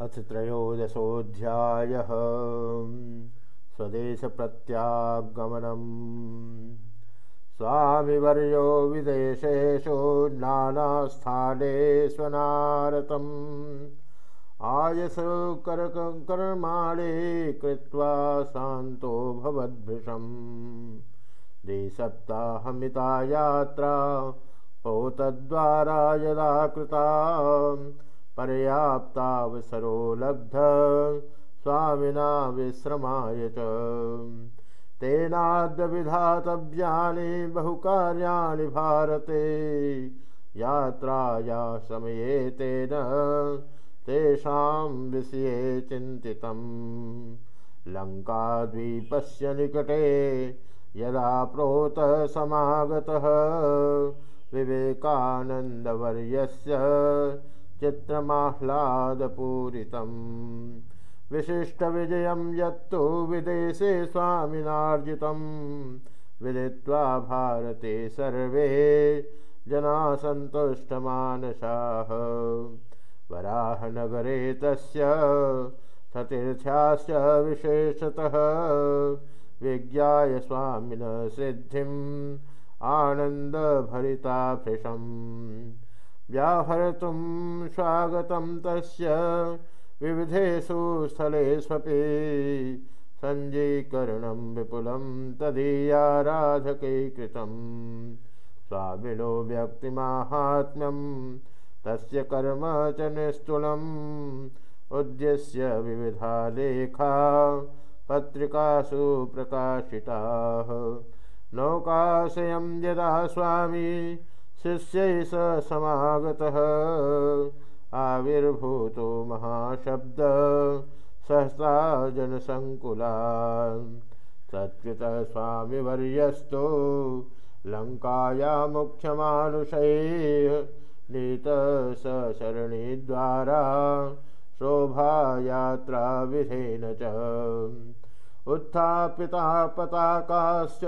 अथ त्रयोदशोऽध्यायः स्वदेशप्रत्यागमनम्। स्वामिवर्यो विदेशेषु नानास्थाने स्वनारतम् आयसकर्माणे कृत्वा शान्तो भवद्भृशम् द्विसप्ताहमिता यात्रा पोतद्वारा यदा कृता पर्याप्तावसरो लब्ध। स्वामिना विश्रमाय च। तेनाद्यविधातव्यानि बहुकार्याणि भारते। यात्राया समये तेन तेषां विषये चिन्तितम्। लङ्काद्वीपस्य निकटे यदा प्रोतसमागतः विवेकानन्दवर्यस्य चित्रमाह्लादपूरितम्। विशिष्टविजयं यत्तु विदेशे स्वामिनार्जितं विदित्वा भारते सर्वे जना सन्तुष्टमानसाः। वराहनगरे तस्य सतीर्थ्याश्च विशेषतः। विज्ञाय स्वामिनः सिद्धिम् आनन्दभरिता भृशम् व्याहर्तुं स्वागतं तस्य विविधेषु स्थलेष्वपि सञ्जीकरणं विपुलं तदीयाराधकै कृतं। स्वामिनो व्यक्तिमाहात्म्यं तस्य कर्म च निस्तुलम् उद्देश्य विविधा लेखा पत्रिकासु प्रकाशिताः। नौकाशयं यदा स्वामी शिष्यै स समागतः। आविर्भूतो महाशब्द सहसा जनसङ्कुलान् सत्कृतः स्वामिवर्यस्तो लङ्काया मुख्यमानुषैः नीतः स शरणिद्वारा शोभायात्राविधेन च। उत्थापिता पताकाश्च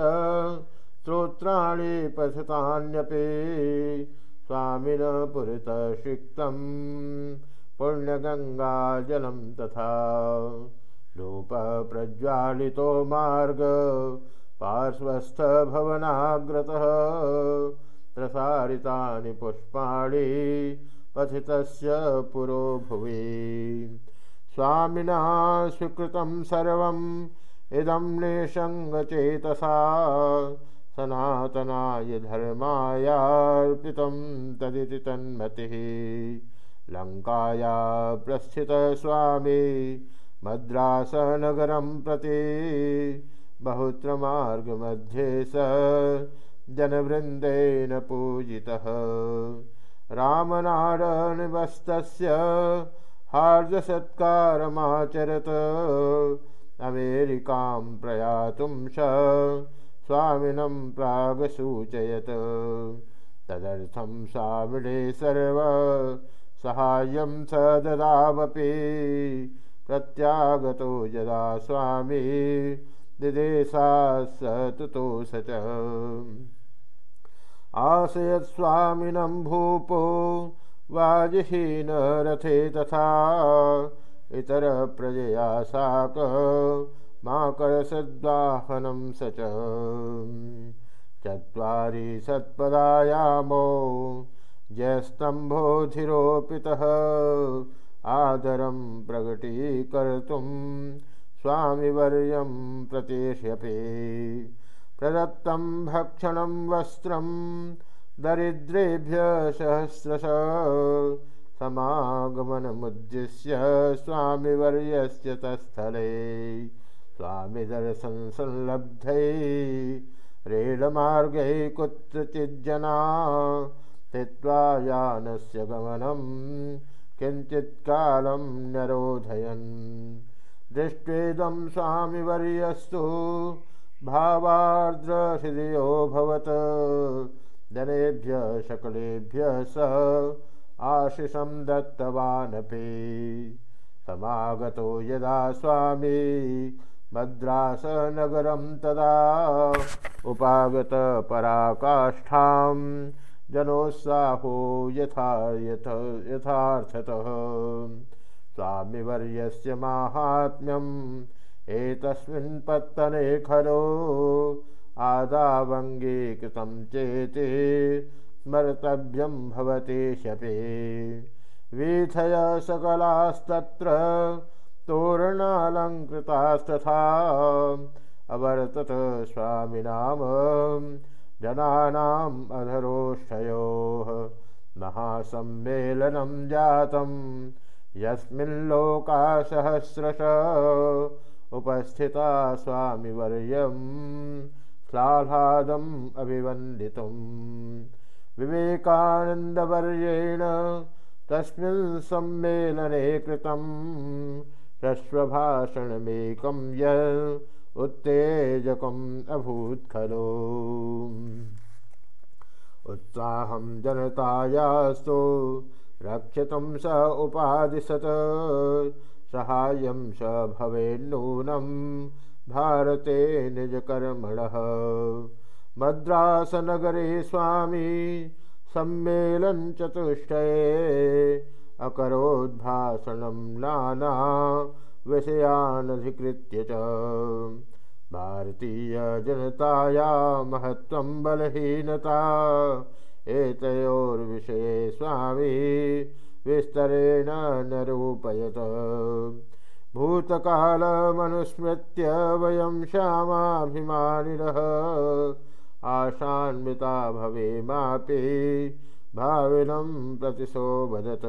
स्तोत्राणि पठितान्यपि स्वामिनः पुरतः सिक्तं पुण्यगङ्गाजलं तथा रूपः प्रज्वालितो मार्ग पार्श्वस्थभवनाग्रतः प्रसारितानि पुष्पाणि पथितस्य पुरो भुवि स्वामिना स्वीकृतं सर्वम् इदं निसङ्गचेतसा सनातनाय धर्मायार्पितं तदिति तन्मतिः। लङ्काया प्रस्थितः स्वामी मद्रासनगरं प्रति बहुत्र मार्गमध्ये स जनवृन्देन पूजितः। रामनारायणवस्तस्य हार्दसत्कारमाचरत अमेरिकां प्रयातुं स स्वामिनं प्रागसूचयत् तदर्थं स्वामिने सर्व सहाय्यं स ददामपि प्रत्यागतो यदा स्वामी दिदेशा स तुतोष च आशयत्स्वामिनं भूपो वाजिहीनरथे तथा इतरप्रजया साक माकरसद्वाहनं स च चत्वारि सत्पदायामो जयस्तम्भोधिरोपितः आदरं प्रकटीकर्तुं स्वामिवर्यं प्रतेष्यपि प्रदत्तं भक्षणं वस्त्रं दरिद्रेभ्य सहस्रश समागमनमुद्दिश्य स्वामिवर्यस्य तत्स्थले स्वामिदर्शनसंलब्धै रेलमार्गैः कुत्रचिज्जना स्थित्वा यानस्य गमनं किञ्चित्कालं न्यरोधयन् दृष्ट्वेदं स्वामिवर्यस्तु भावार्द्रहृदयोऽभवत् जनेभ्य सकलेभ्यः सह आशिषं दत्तवानपि। समागतो यदा स्वामी मद्रासनगरं तदा उपागतपराकाष्ठां जनोत्साहो यथा यथ यथार्थतः। स्वामिवर्यस्य माहात्म्यम् एतस्मिन् पत्तने खलो आदावङ्गीकृतं चेति स्मर्तव्यं भवति शपे। वीथय सकलास्तत्र तोरणालङ्कृतास्तथा। अवर्तत स्वामिनाम जनानाम् अधरोष्ठयोः। महासम्मेलनं जातं यस्मिल्लोकासहस्रश उपस्थिता स्वामिवर्यं श्लाघादम् अभिवन्दितुं विवेकानन्दवर्येण तस्मिन् सम्मेलने कृतं ह्रस्वभाषणमेकं य उत्तेजकम् अभूत् खलु। उत्साहं जनतायास्तु रक्षितुं स उपादिशत्। सहायं स भवेन्नूनं भारते निजकर्मणः। मद्रासनगरे स्वामी सम्मेलनचतुष्टये अकरोद्भाषणं नाना विषयानधिकृत्य च। भारतीयजनताया महत्त्वं बलहीनता एतयोर्विषये स्वामी विस्तरेण निरूपयत भूतकालमनुस्मृत्य वयं श्यामाभिमानिनः आशान्विता भवेमापि भाविनं प्रतिशोभदत्